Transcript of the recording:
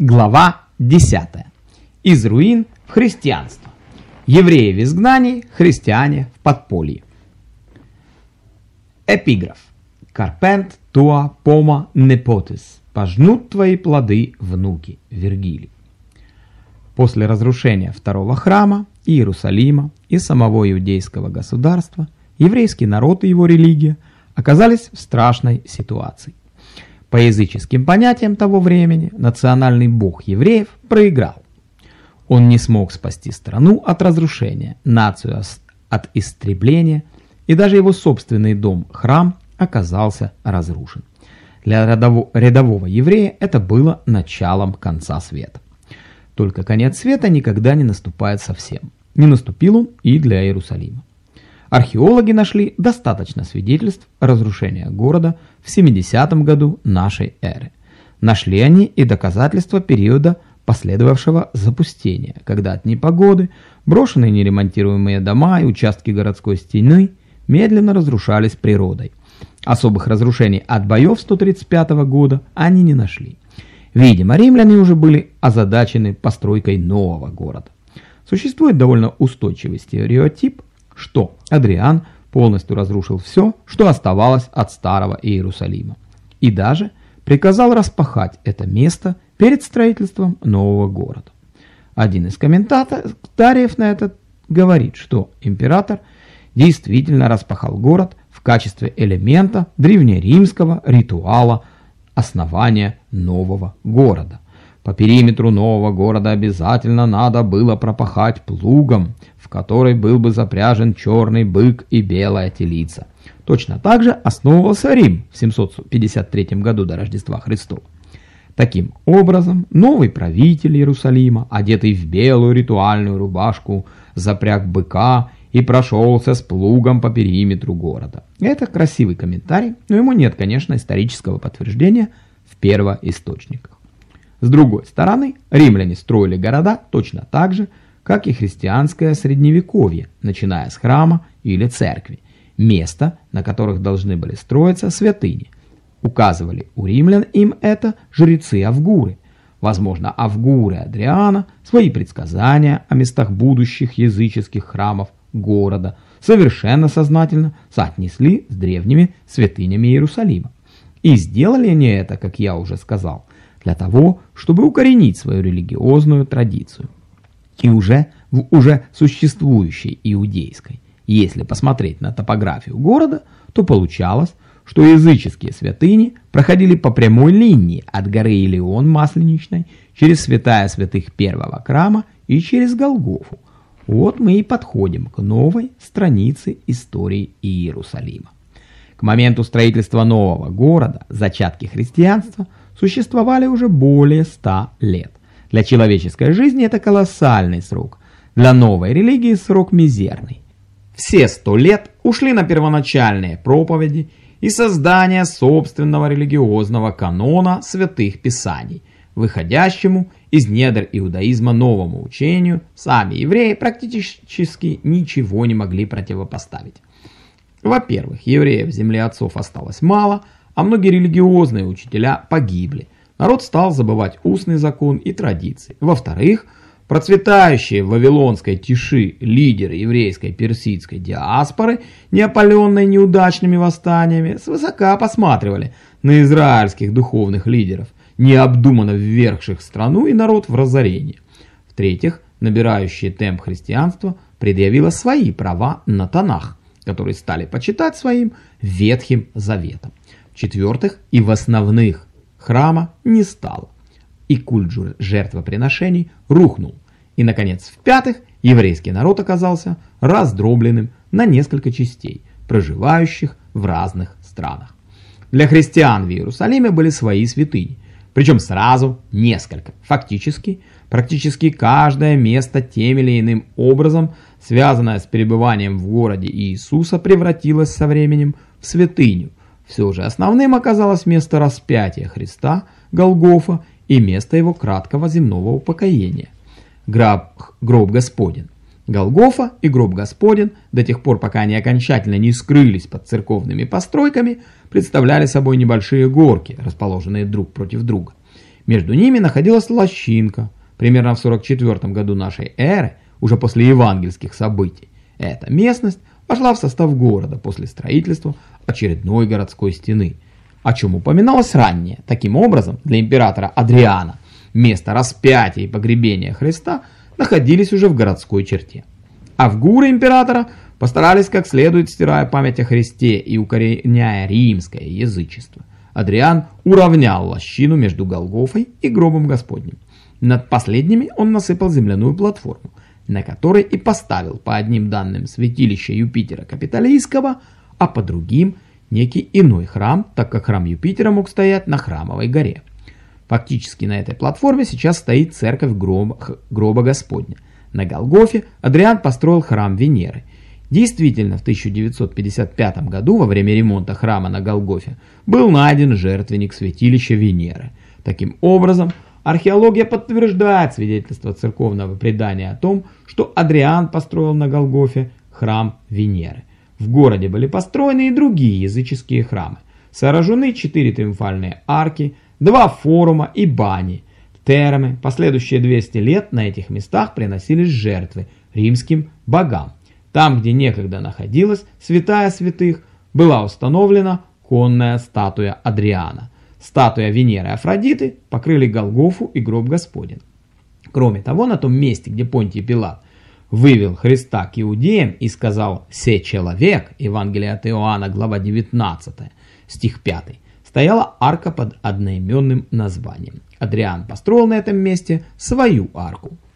Глава 10. Из руин в христианство. Евреи в изгнании, христиане в подполье. Эпиграф. Карпент туа пома непотис. Пожнут твои плоды, внуки. Вергилий. После разрушения второго храма, Иерусалима и самого иудейского государства, еврейский народ и его религия оказались в страшной ситуации. По языческим понятиям того времени национальный бог евреев проиграл. Он не смог спасти страну от разрушения, нацию от истребления, и даже его собственный дом, храм, оказался разрушен. Для рядового еврея это было началом конца света. Только конец света никогда не наступает совсем. Не наступил он и для Иерусалима. Археологи нашли достаточно свидетельств разрушения города в 70 году нашей эры. Нашли они и доказательства периода последовавшего запустения, когда от непогоды брошенные неремонтируемые дома и участки городской стены медленно разрушались природой. Особых разрушений от боев 135 года они не нашли. Видимо, римляне уже были озадачены постройкой нового города. Существует довольно устойчивый стереотип, что Адриан полностью разрушил все, что оставалось от старого Иерусалима, и даже приказал распахать это место перед строительством нового города. Один из комментариев на это говорит, что император действительно распахал город в качестве элемента древнеримского ритуала основания нового города. По периметру нового города обязательно надо было пропахать плугом, в который был бы запряжен черный бык и белая телица. Точно так же основывался Рим в 753 году до Рождества Христова. Таким образом, новый правитель Иерусалима, одетый в белую ритуальную рубашку, запряг быка и прошелся с плугом по периметру города. Это красивый комментарий, но ему нет, конечно, исторического подтверждения в первоисточниках. С другой стороны, римляне строили города точно так же, как и христианское средневековье, начиная с храма или церкви, места, на которых должны были строиться святыни. Указывали у римлян им это жрецы Авгуры. Возможно, Авгуры Адриана свои предсказания о местах будущих языческих храмов города совершенно сознательно соотнесли с древними святынями Иерусалима. И сделали они это, как я уже сказал, для того, чтобы укоренить свою религиозную традицию. И уже в уже существующей иудейской. Если посмотреть на топографию города, то получалось, что языческие святыни проходили по прямой линии от горы Илион Масленичной через святая святых первого храма и через Голгофу. Вот мы и подходим к новой странице истории Иерусалима. К моменту строительства нового города, зачатки христианства – существовали уже более ста лет. Для человеческой жизни это колоссальный срок. Для новой религии срок мизерный. Все сто лет ушли на первоначальные проповеди и создание собственного религиозного канона святых писаний, выходящему из недр иудаизма новому учению, сами евреи практически ничего не могли противопоставить. Во-первых, евреев в земле отцов осталось мало – а многие религиозные учителя погибли. Народ стал забывать устный закон и традиции. Во-вторых, процветающие в вавилонской тиши лидеры еврейской персидской диаспоры, не опаленные неудачными восстаниями, свысока посматривали на израильских духовных лидеров, необдуманно ввергших страну и народ в разорение. В-третьих, набирающее темп христианство предъявило свои права на Танах, которые стали почитать своим Ветхим Заветом. В-четвертых, и в основных храма не стало. И культ жертвоприношений рухнул. И, наконец, в-пятых, еврейский народ оказался раздробленным на несколько частей, проживающих в разных странах. Для христиан в Иерусалиме были свои святыни, причем сразу несколько. Фактически, практически каждое место тем или иным образом, связанное с пребыванием в городе Иисуса, превратилось со временем в святыню, все же основным оказалось место распятия Христа, Голгофа и место его краткого земного упокоения. Гроб, гроб Господен. Голгофа и гроб Господен, до тех пор, пока они окончательно не скрылись под церковными постройками, представляли собой небольшие горки, расположенные друг против друга. Между ними находилась лощинка, примерно в 44 году нашей эры, уже после евангельских событий. Эта местность вошла в состав города после строительства очередной городской стены, о чем упоминалось ранее. Таким образом, для императора Адриана место распятия и погребения Христа находились уже в городской черте. А в гуры императора постарались как следует, стирая память о Христе и укореняя римское язычество. Адриан уравнял лощину между Голгофой и гробом Господним. Над последними он насыпал земляную платформу, на которой и поставил по одним данным святилище Юпитера Капитолийского, а по другим некий иной храм, так как храм Юпитера мог стоять на храмовой горе. Фактически на этой платформе сейчас стоит церковь гроба, гроба Господня. На Голгофе Адриан построил храм Венеры. Действительно, в 1955 году во время ремонта храма на Голгофе был найден жертвенник святилища Венеры. Таким образом, Археология подтверждает свидетельство церковного предания о том, что Адриан построил на Голгофе храм Венеры. В городе были построены и другие языческие храмы. Сооружены четыре триумфальные арки, два форума и бани. Термы. Последующие 200 лет на этих местах приносились жертвы римским богам. Там, где некогда находилась святая святых, была установлена конная статуя Адриана – Статуя Венеры Афродиты покрыли Голгофу и гроб Господень. Кроме того, на том месте, где Понтий Пилат вывел Христа к иудеям и сказал «се человек» Евангелие от Иоанна, глава 19, стих 5, стояла арка под одноименным названием. Адриан построил на этом месте свою арку –